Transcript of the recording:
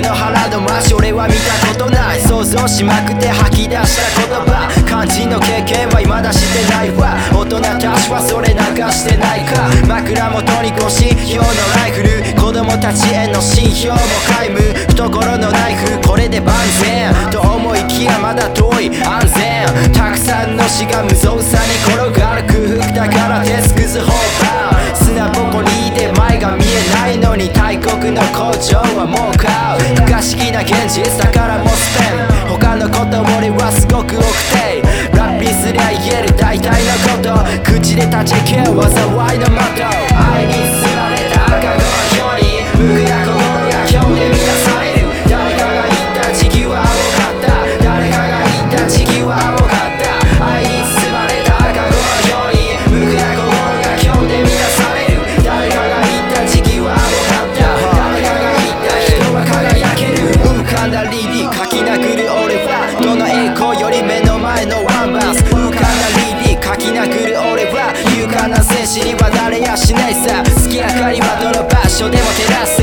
橋俺は見たことない。想像しまくって吐き出した言葉。肝心の経験は未だしてないわ。大人たちはそれ流してないか。枕元に腰用のライフル。子供たちへの信用も皆無。懐のナイフこれで万全と思いきやまだ遠い安全たくさんの死が無造作に転がる空腹だから鉄くずホーバー砂ぼこりで前が見えないのに大国の工場はもう買う不可思議な現実だからもうスペン他のこと俺はすごく多くて。ラッピーすりゃ言える大体のこと。口で立ち消え災いの的かんだリリ書き殴る俺はどの栄光より目の前のワンバース。浮かんだリリ書き殴る俺は。勇敢な戦士にはなれやしないさ。月明かりはどの場所でも照らす。